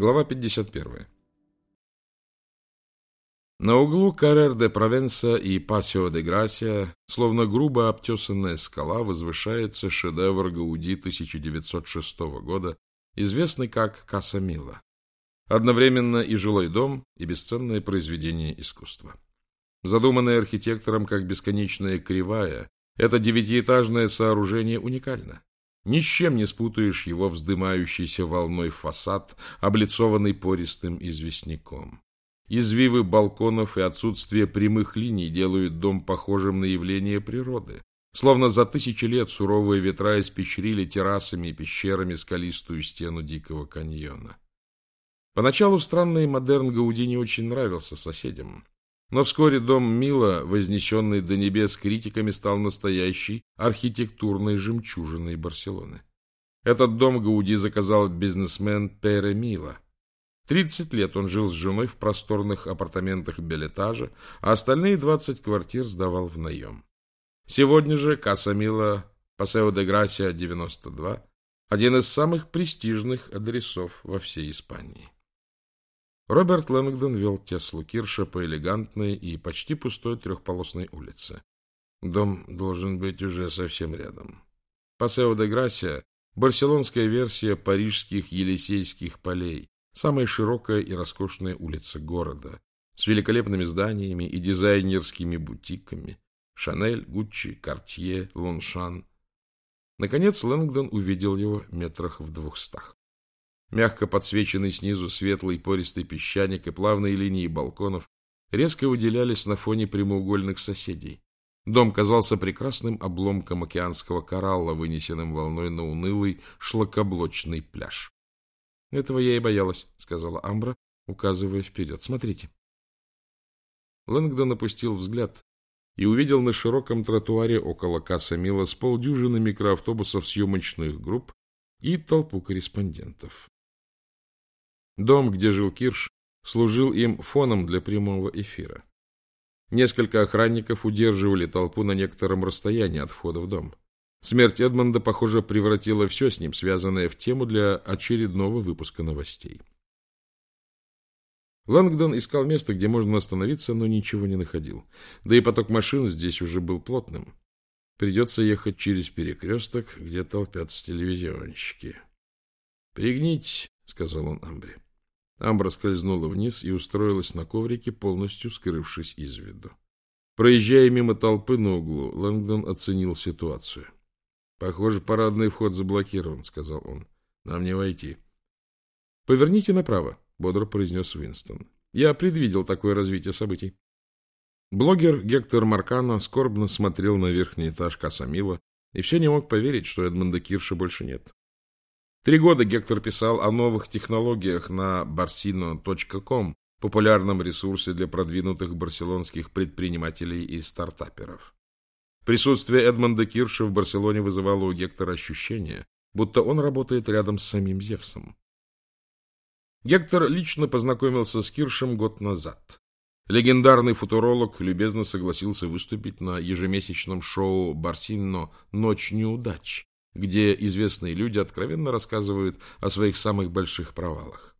Глава 51. На углу Каррер де Провенса и Пасио де Грасия, словно грубо обтесанная скала, возвышается шедевр Гауди 1906 года, известный как Каса Мила. Одновременно и жилой дом, и бесценное произведение искусства. Задуманное архитектором как бесконечная кривая, это девятиэтажное сооружение уникально. Ни с чем не спутаешь его вздымающийся волной фасад, облицованный пористым известняком. Извивы балконов и отсутствие прямых линий делают дом похожим на явление природы. Словно за тысячи лет суровые ветра испещрили террасами и пещерами скалистую стену дикого каньона. Поначалу странный модерн Гауди не очень нравился соседям. Но вскоре дом Мила, вознесенный до небес критиками, стал настоящей архитектурной жемчужиной Барселоны. Этот дом Гауди заказал бизнесмен Пере Мила – Тридцать лет он жил с женой в просторных апартаментах Белетажа, а остальные двадцать квартир сдавал в наем. Сегодня же Каса Мила, Пасео де Грасия, 92, один из самых престижных адресов во всей Испании. Роберт Лэнгдон вел Теслу Кирша по элегантной и почти пустой трехполосной улице. Дом должен быть уже совсем рядом. Пасео де Грасия – барселонская версия парижских Елисейских полей, Самая широкая и роскошная улица города, с великолепными зданиями и дизайнерскими бутиками. Шанель, Гуччи, Картье, Лоншан. Наконец Лэнгдон увидел его метрах в двухстах. Мягко подсвеченный снизу светлый пористый песчаник и плавные линии балконов резко выделялись на фоне прямоугольных соседей. Дом казался прекрасным обломком океанского коралла, вынесенным волной на унылый шлакоблочный пляж. — Этого я и боялась, — сказала Амбра, указывая вперед. — Смотрите. Лэнгдон опустил взгляд и увидел на широком тротуаре около касса Мила с полдюжины микроавтобусов съемочных групп и толпу корреспондентов. Дом, где жил Кирш, служил им фоном для прямого эфира. Несколько охранников удерживали толпу на некотором расстоянии от входа в дом. Смерть Эдмонда, похоже, превратила все с ним, связанное в тему для очередного выпуска новостей. Лэнгдон искал место, где можно остановиться, но ничего не находил. Да и поток машин здесь уже был плотным. Придется ехать через перекресток, где толпятся телевизионщики. — Пригнитесь, — сказал он Амбре. Амбра скользнула вниз и устроилась на коврике, полностью скрывшись из виду. Проезжая мимо толпы на углу, Лэнгдон оценил ситуацию. — Похоже, парадный вход заблокирован, сказал он. Нам не войти. Поверните направо, бодро произнес Уинстон. Я предвидел такое развитие событий. Блогер Гектор Маркано скорбно смотрел на верхний этаж Касамила и все не мог поверить, что Эдмонда Кирша больше нет. Три года Гектор писал о новых технологиях на barsino.com, популярном ресурсе для продвинутых барселонских предпринимателей и стартаперов. Присутствие Эдмонда Кирша в Барселоне вызывало у Гектора ощущение, будто он работает рядом с самим Зевсом. Гектор лично познакомился с Киршем год назад. Легендарный футуролог любезно согласился выступить на ежемесячном шоу «Барсинно. Ночь неудач», где известные люди откровенно рассказывают о своих самых больших провалах.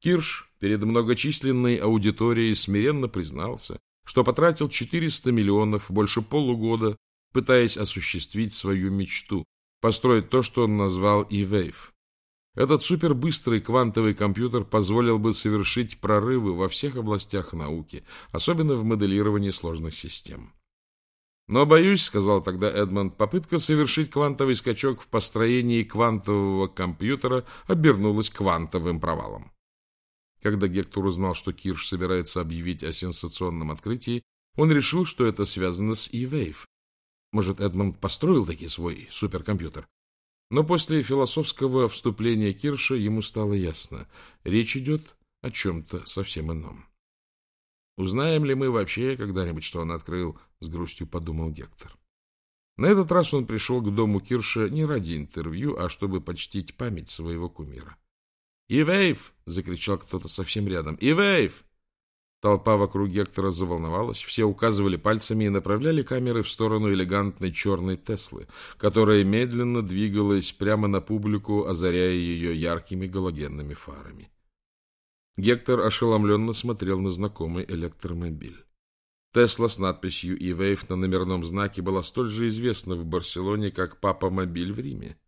Кирш перед многочисленной аудиторией смиренно признался, что потратил 400 миллионов, больше полугода, пытаясь осуществить свою мечту, построить то, что он назвал E-Wave. Этот супербыстрый квантовый компьютер позволил бы совершить прорывы во всех областях науки, особенно в моделировании сложных систем. Но, боюсь, сказал тогда Эдмонд, попытка совершить квантовый скачок в построении квантового компьютера обернулась квантовым провалом. Когда Гектор узнал, что Кирш собирается объявить о сенсационном открытии, он решил, что это связано с E-Wave. Может, Эдмонд построил таки свой суперкомпьютер? Но после философского вступления Кирша ему стало ясно. Речь идет о чем-то совсем ином. «Узнаем ли мы вообще когда-нибудь, что он открыл?» — с грустью подумал Гектор. На этот раз он пришел к дому Кирша не ради интервью, а чтобы почтить память своего кумира. «Ивейв!» — закричал кто-то совсем рядом. «Ивейв!» Толпа вокруг Гектора заволновалась, все указывали пальцами и направляли камеры в сторону элегантной черной Теслы, которая медленно двигалась прямо на публику, озаряя ее яркими галогенными фарами. Гектор ошеломленно смотрел на знакомый электромобиль. Тесла с надписью «E-Wave» на номерном знаке была столь же известна в Барселоне, как «Папа-мобиль» в Риме.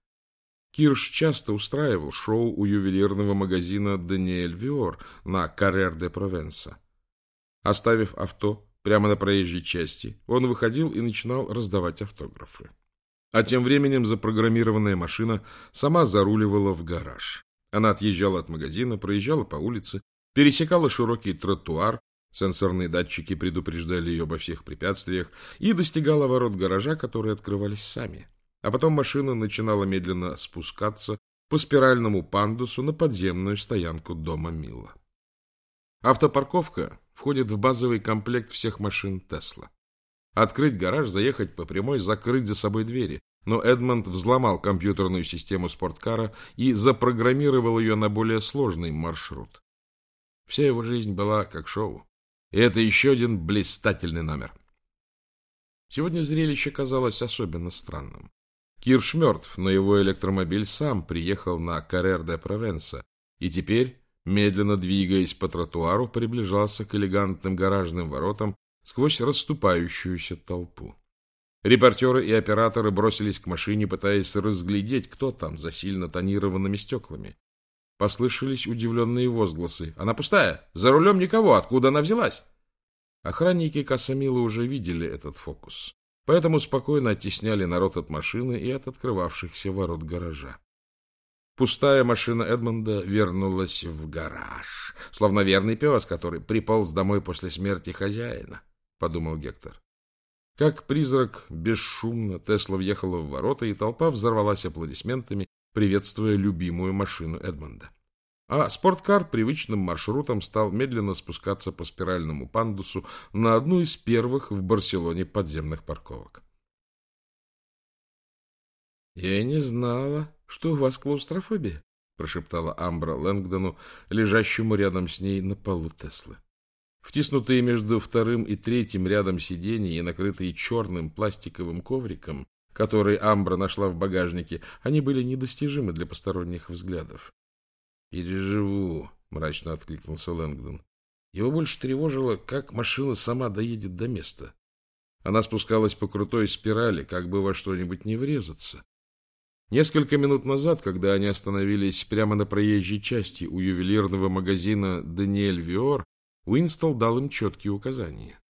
Кирш часто устраивал шоу у ювелирного магазина «Даниэль Виор» на Каррер де Провенса. Оставив авто прямо на проезжей части, он выходил и начинал раздавать автографы. А тем временем запрограммированная машина сама заруливала в гараж. Она отъезжала от магазина, проезжала по улице, пересекала широкий тротуар, сенсорные датчики предупреждали ее обо всех препятствиях, и достигала ворот гаража, которые открывались сами. А потом машина начинала медленно спускаться по спиральному пандусу на подземную стоянку дома Милла. Автопарковка входит в базовый комплект всех машин Тесла. Открыть гараж, заехать по прямой, закрыть за собой двери. Но Эдмонд взломал компьютерную систему спорткара и запрограммировал ее на более сложный маршрут. Вся его жизнь была как шоу. И это еще один блистательный номер. Сегодня зрелище казалось особенно странным. Кирш мертв, но его электромобиль сам приехал на Каррер де Провенса, и теперь, медленно двигаясь по тротуару, приближался к элегантным гаражным воротам сквозь расступающуюся толпу. Репортеры и операторы бросились к машине, пытаясь разглядеть, кто там за сильно тонированными стеклами. Послышались удивленные возгласы. «Она пустая! За рулем никого! Откуда она взялась?» Охранники Касамила уже видели этот фокус, поэтому спокойно оттесняли народ от машины и от открывавшихся ворот гаража. Пустая машина Эдмонда вернулась в гараж, словно верный пес, который приполз домой после смерти хозяина. — подумал Гектор. Как призрак, бесшумно Тесла въехала в ворота, и толпа взорвалась аплодисментами, приветствуя любимую машину Эдмонда. А спорткар привычным маршрутом стал медленно спускаться по спиральному пандусу на одну из первых в Барселоне подземных парковок. «Я не знала, что у вас клаустрофобия», — прошептала Амбра Лэнгдону, лежащему рядом с ней на полу Теслы. Втиснутые между вторым и третьим рядом сидений и накрытые черным пластиковым ковриком, который Амбра нашла в багажнике, они были недостижимы для посторонних взглядов. «Переживу», — мрачно откликнулся Лэнгдон. Его больше тревожило, как машина сама доедет до места. Она спускалась по крутой спирали, как бы во что-нибудь не врезаться. Несколько минут назад, когда они остановились прямо на проезжей части у ювелирного магазина «Даниэль Виор», Уинстол дал им четкие указания.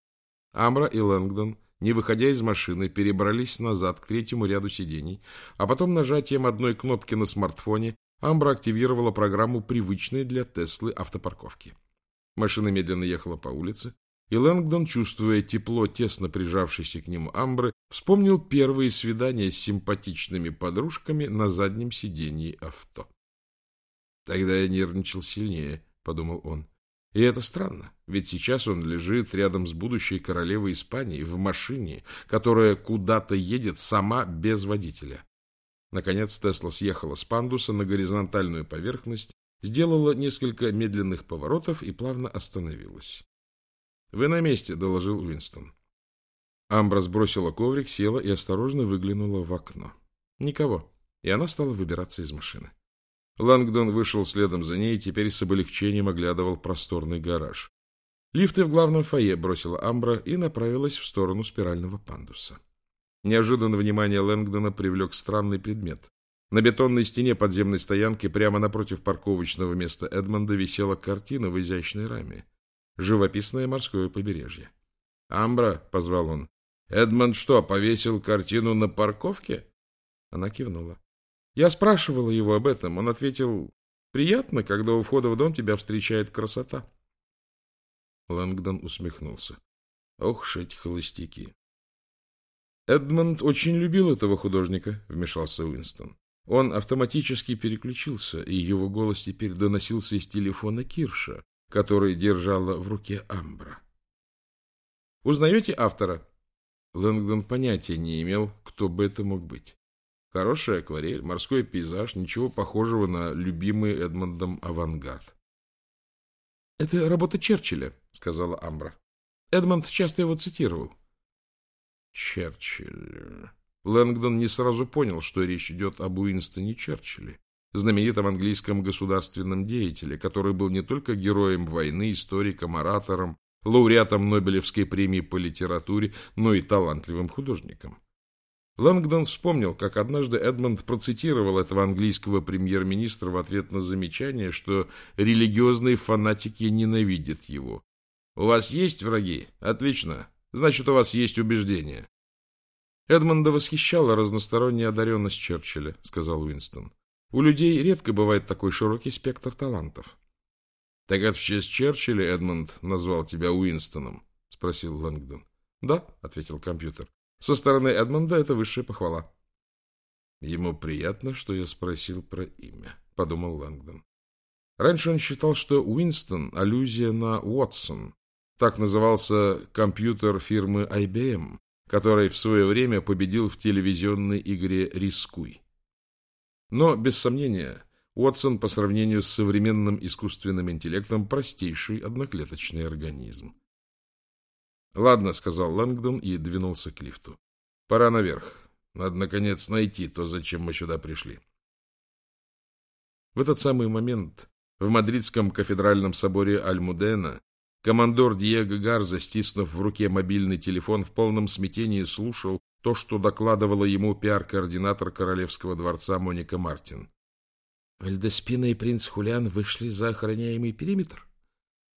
Амра и Лэнгдон, не выходя из машины, перебрались назад к третьему ряду сидений, а потом нажатием одной кнопки на смартфоне Амбра активировала программу привычной для Теслы автопарковки. Машина медленно ехала по улице, и Лэнгдон, чувствуя тепло, тесно прижавшейся к нему Амбры, вспомнил первые свидания с симпатичными подружками на заднем сидении авто. «Тогда я нервничал сильнее», — подумал он. И это странно, ведь сейчас он лежит рядом с будущей королевой Испании в машине, которая куда-то едет сама без водителя. Наконец Тесла съехала с пандуса на горизонтальную поверхность, сделала несколько медленных поворотов и плавно остановилась. — Вы на месте, — доложил Уинстон. Амбра сбросила коврик, села и осторожно выглянула в окно. Никого, и она стала выбираться из машины. Лангдон вышел следом за ней и теперь с облегчением оглядывал просторный гараж. Лифты в главном фойе бросила Амбра и направилась в сторону спирального пандуса. Неожиданно внимание Лэнгдона привлек странный предмет. На бетонной стене подземной стоянки прямо напротив парковочного места Эдмонда висела картина в изящной раме. Живописное морское побережье. «Амбра», — позвал он, — «Эдмонд что, повесил картину на парковке?» Она кивнула. Я спрашивала его об этом. Он ответил, приятно, когда у входа в дом тебя встречает красота. Лэнгдон усмехнулся. Ох уж эти холостяки. Эдмонд очень любил этого художника, вмешался Уинстон. Он автоматически переключился, и его голос теперь доносился из телефона Кирша, который держала в руке Амбра. «Узнаете автора?» Лэнгдон понятия не имел, кто бы это мог быть. Хорошая акварель, морской пейзаж, ничего похожего на любимый Эдмондом авангард. — Это работа Черчилля, — сказала Амбра. Эдмонд часто его цитировал. Черчилль. Лэнгдон не сразу понял, что речь идет об Уинстоне Черчилле. знаменитом английском государственном деятеле, который был не только героем войны, историком, оратором, лауреатом Нобелевской премии по литературе, но и талантливым художником. Лэнгдон вспомнил, как однажды Эдмонд процитировал этого английского премьер-министра в ответ на замечание, что религиозные фанатики ненавидят его. «У вас есть враги? Отлично. Значит, у вас есть убеждения». Эдмонда восхищала разносторонняя одаренность Черчилля, сказал Уинстон. У людей редко бывает такой широкий спектр талантов. — Так это в честь Черчилля Эдмонд назвал тебя Уинстоном? — спросил Лэнгдон. — Да, — ответил компьютер. — Со стороны Эдмонда это высшая похвала. — Ему приятно, что я спросил про имя, — подумал Лэнгдон. Раньше он считал, что Уинстон — аллюзия на Уотсон. Так назывался компьютер фирмы IBM, который в свое время победил в телевизионной игре «Рискуй». Но, без сомнения, Уотсон по сравнению с современным искусственным интеллектом простейший одноклеточный организм. «Ладно», — сказал Лэнгдон и двинулся к лифту. «Пора наверх. Надо, наконец, найти то, зачем мы сюда пришли». В этот самый момент в мадридском кафедральном соборе Альмудена командор Диего Гарза, стиснув в руке мобильный телефон, в полном смятении слушал то, что докладывала ему пиар-координатор Королевского дворца Моника Мартин. Вальдеспина и принц Хулиан вышли за охраняемый периметр.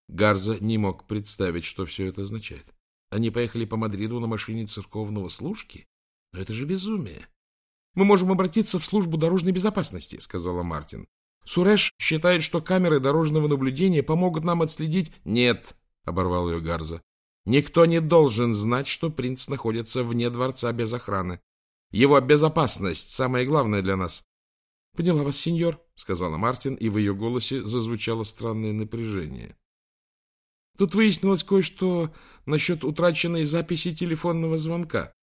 Гарза не мог представить, что все это означает. Они поехали по Мадриду на машине церковного служки? Но это же безумие. — Мы можем обратиться в службу дорожной безопасности, — сказала Мартин. — Суреш считает, что камеры дорожного наблюдения помогут нам отследить... — Нет, — оборвал ее Гарза. Никто не должен знать, что принц находится вне дворца без охраны. Его безопасность — самое главное для нас. — Поняла вас, сеньор, — сказала Мартин, и в ее голосе зазвучало странное напряжение. Тут выяснилось кое-что насчет утраченной записи телефонного звонка.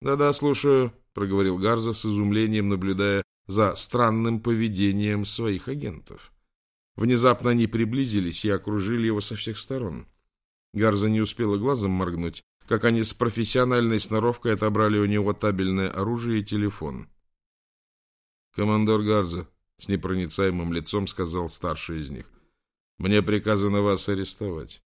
«Да — Да-да, слушаю, — проговорил Гарза с изумлением, наблюдая за странным поведением своих агентов. Внезапно они приблизились и окружили его со всех сторон. Гарза не успела глазом моргнуть, как они с профессиональной сноровкой отобрали у него табельное оружие и телефон. «Командор Гарза», — с непроницаемым лицом сказал старший из них, — «мне приказано вас арестовать.